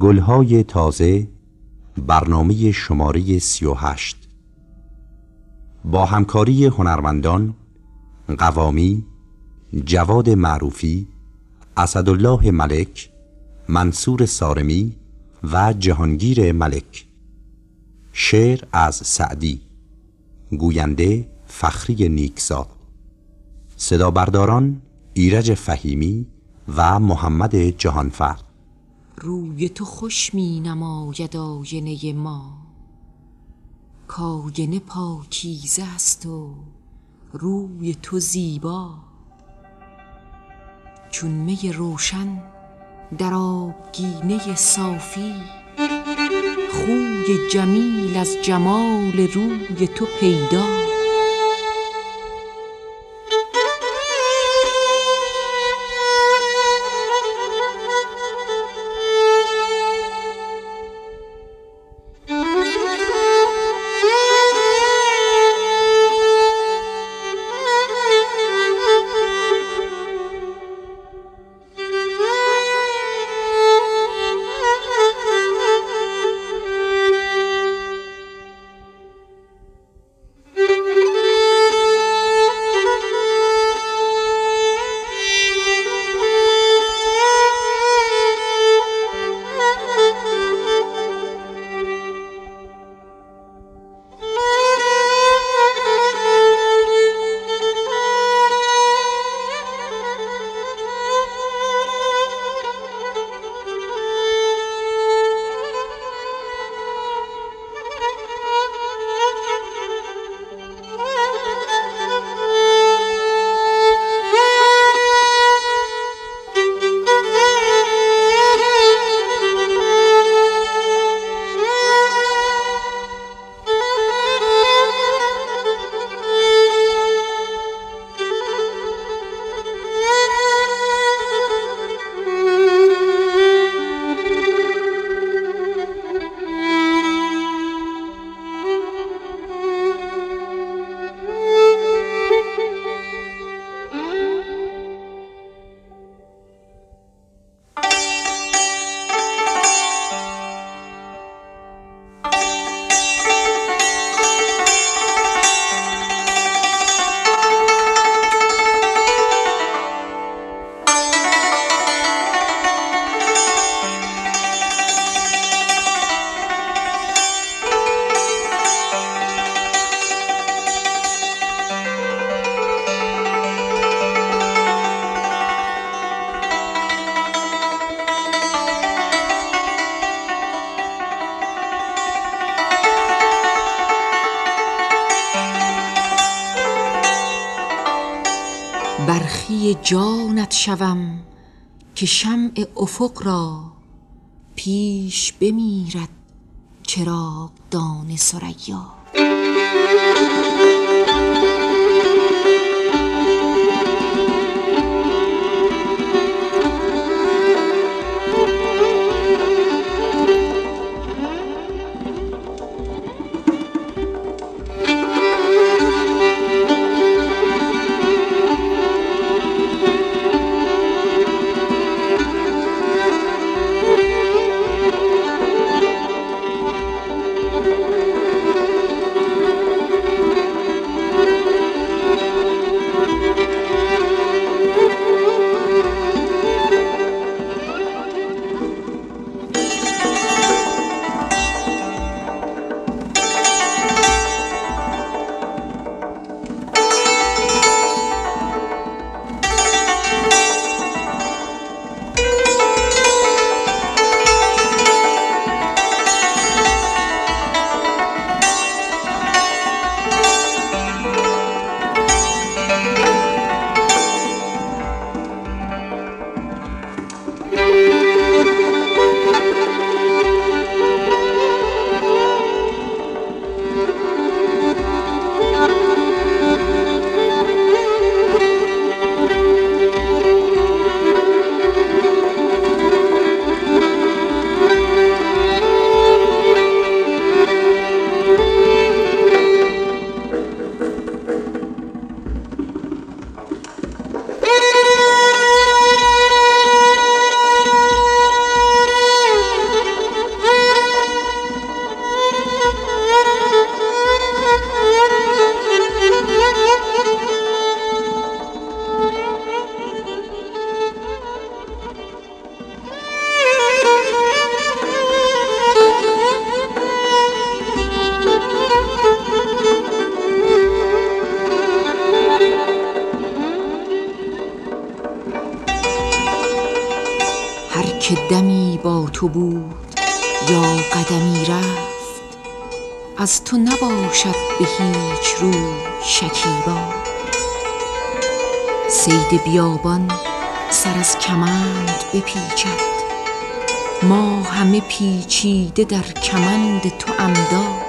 گلهای تازه برنامه شماره سی و هشت. با همکاری هنرمندان قوامی جواد معروفی اسدالله ملک منصور سارمی و جهانگیر ملک. شعر از سعدی. گوینده فخری نیکزاد. صدا برداران ایرج فهیمی و محمد جهانفر. روی تو خوش می نماید آینه ما. کاینه پاکیزه است و روی تو زیبا. چون می روشن در آبگینه صافی خوی جمیل از جمال روی تو پیدا. برخی جانت شوم که شمع افق را پیش بمیرد چراغدان ثریا. که یا قدمی رفت از تو نباشد به هیچ رو شکیبا. سید بیابان سر از کمند بپیچد ما همه پیچیده در کمند تو عمدا.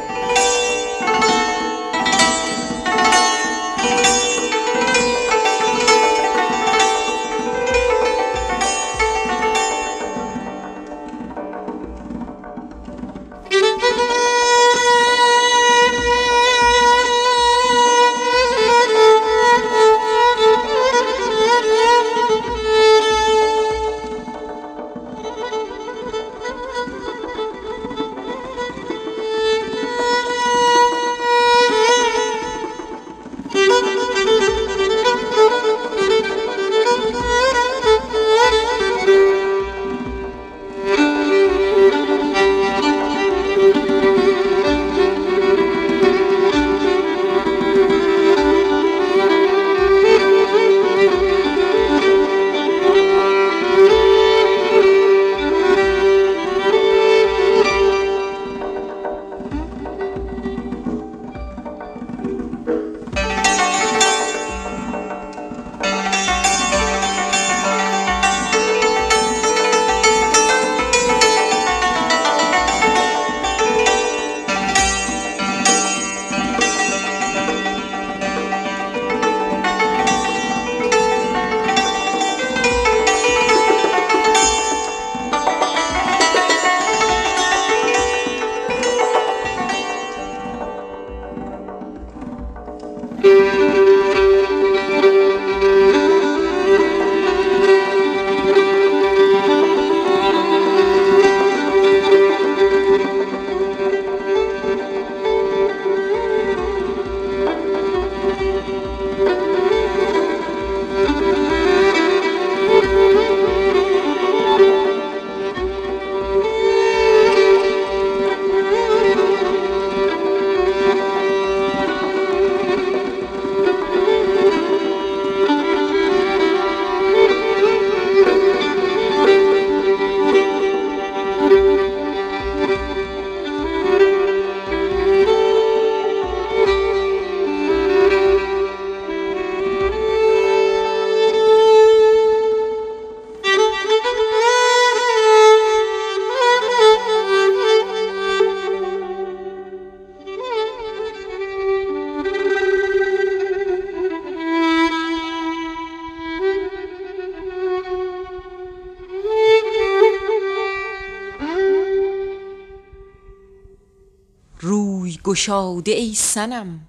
گشاده ای سنم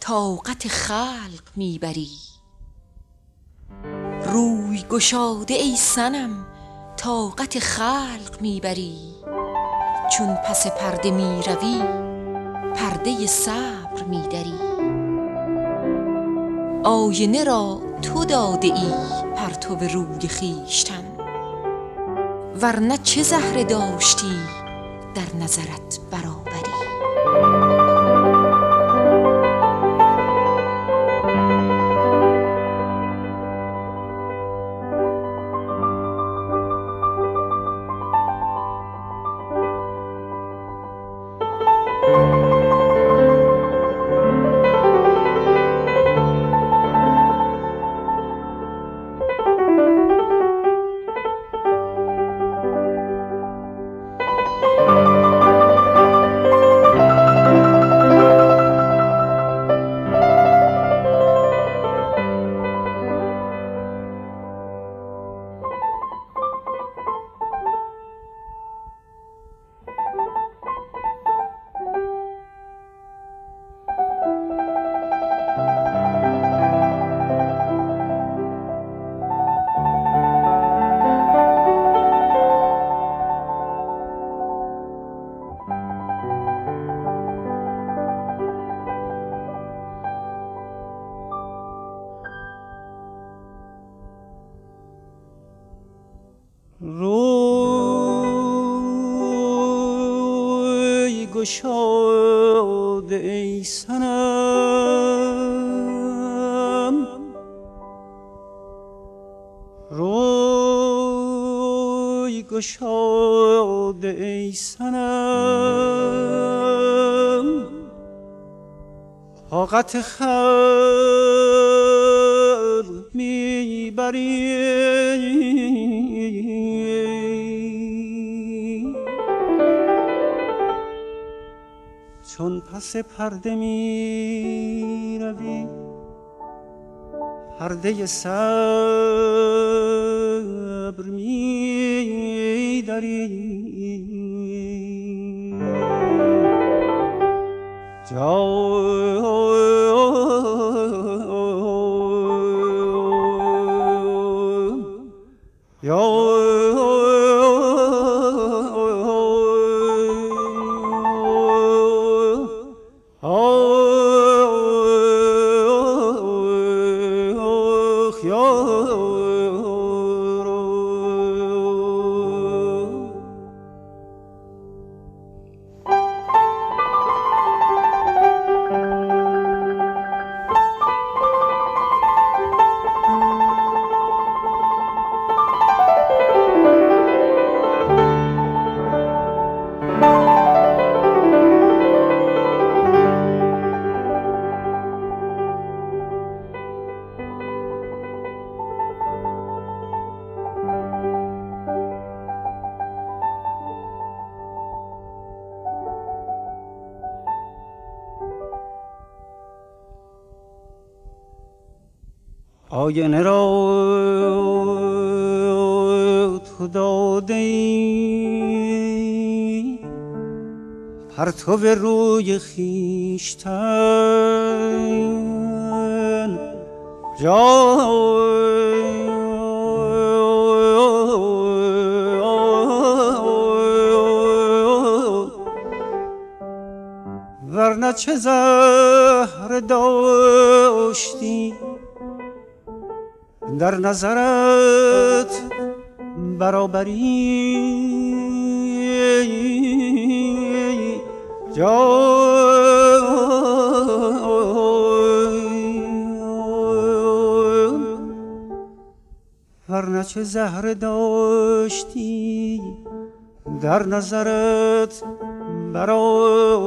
طاقت خلق می‌بری. روی گشاده ای سنم طاقت خلق می‌بری. چون پس پرده می‌روی پرده صبر میدری. آینه را تو داده ای پرتو روی خیشتن ورنه چه زهره داشتی در نظرت برابری؟ گشاده ای سنم روی گشاده ای سنم طاقت خلق می‌بری. چون پس پرده می روی پرده صبر می داری آینه را تو داده ای پرتو روی خیشتن. جای ورنه چه زهر داشتی؟ در نظرت برابری. ورنه چه زهر داشتی در نظرت برابری.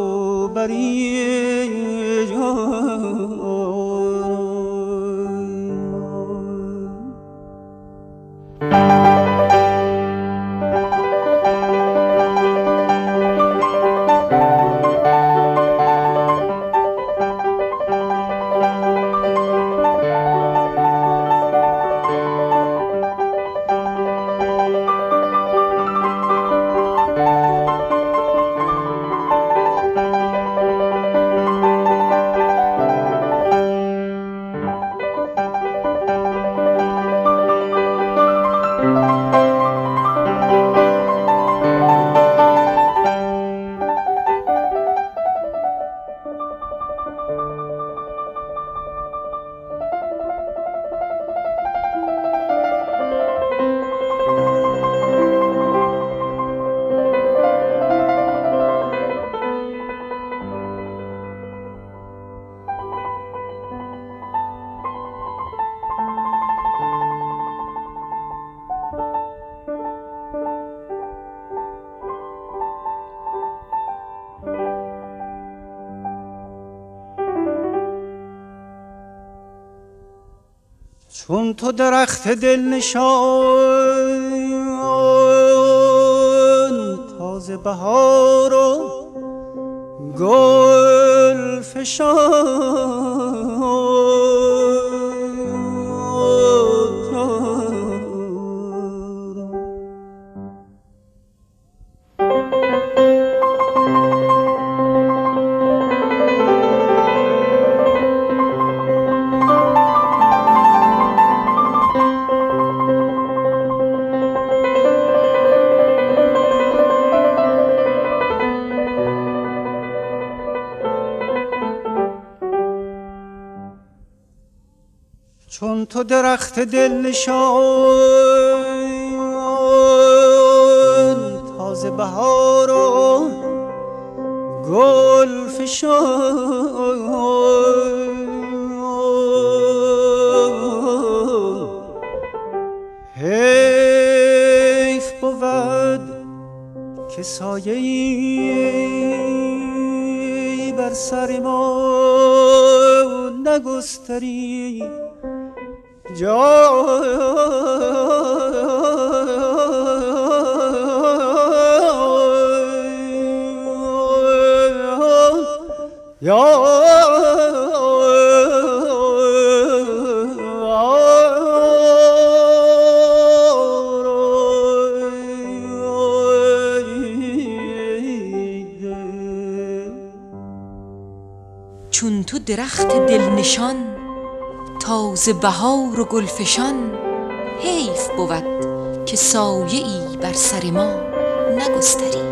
چون تو درخت دل نشان تازه بهار و گل فشان تو درخت دل نشان. تازه بهار و گل فشان. چون تو درخت دلنشان تازه بهار و گلفشان حیف بود که سایه ای بر سر ما نگستری.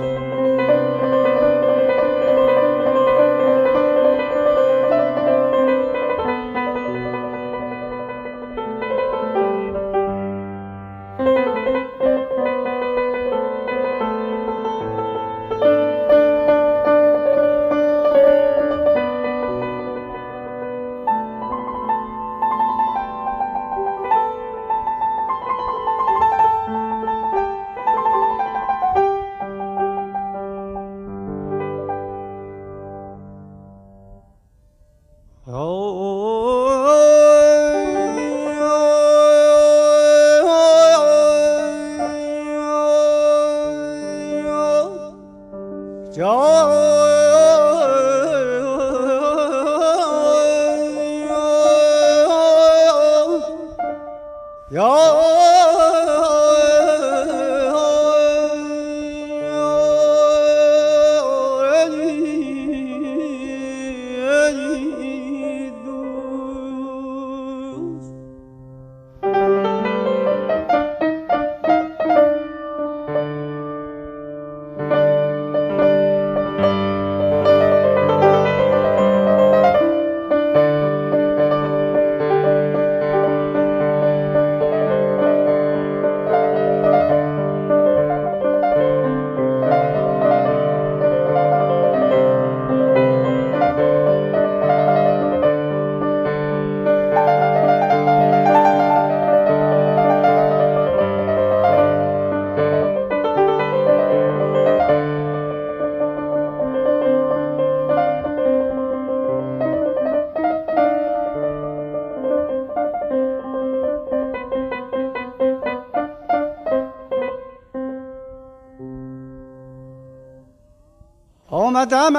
آمدمت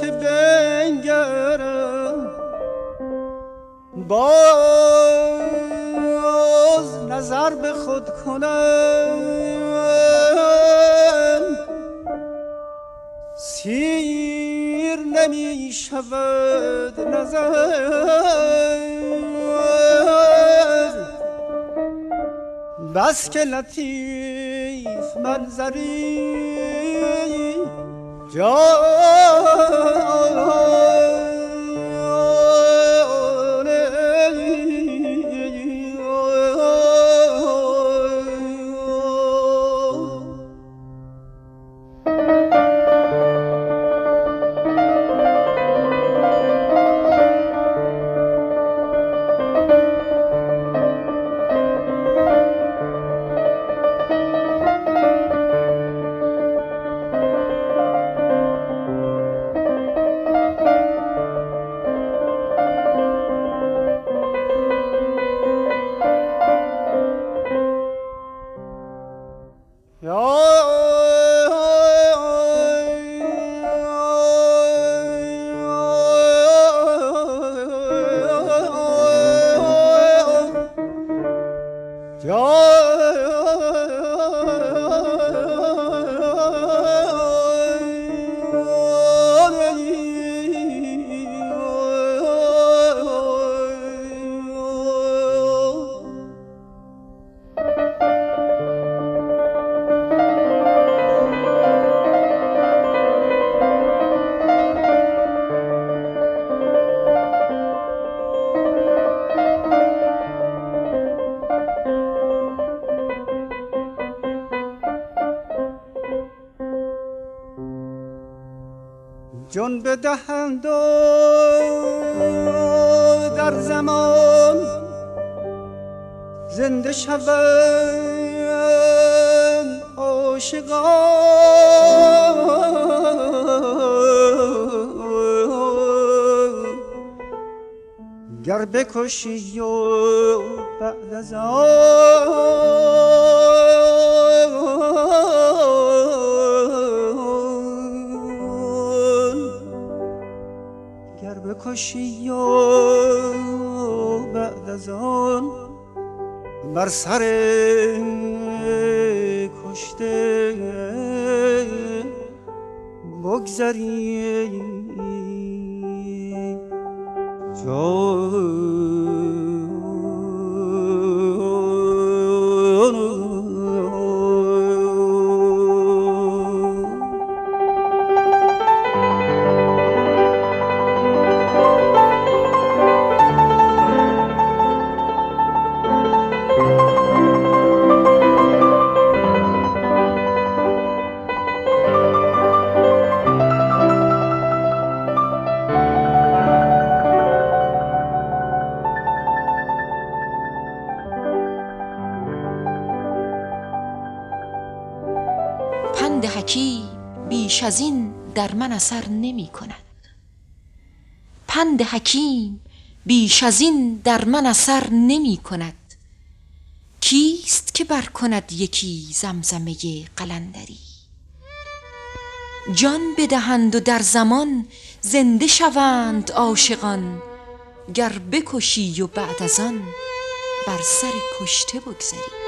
که بنگرم. باز نظر به خود کنم. سیر نمی شود نظر. بس که لطیف منظری جا بدهند و در زمان زنده شود عاشقان. گر بکشی و بعد از آن بکشی و بعد از آن بر سر کشته بگذری. اثر نمی کند. پند حکیم بیش از این در من اثر نمی کند. کیست که بر کند یکی زمزمه قلندری؟ جان بدهند و در زمان زنده شوند عاشقان گر بکشی و بعد از آن بر سر کشته بگذری.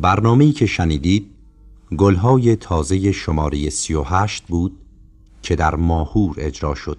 برنامه‌ای که شنیدید گلهای تازه شماره 38 بود که در ماهور اجرا شد.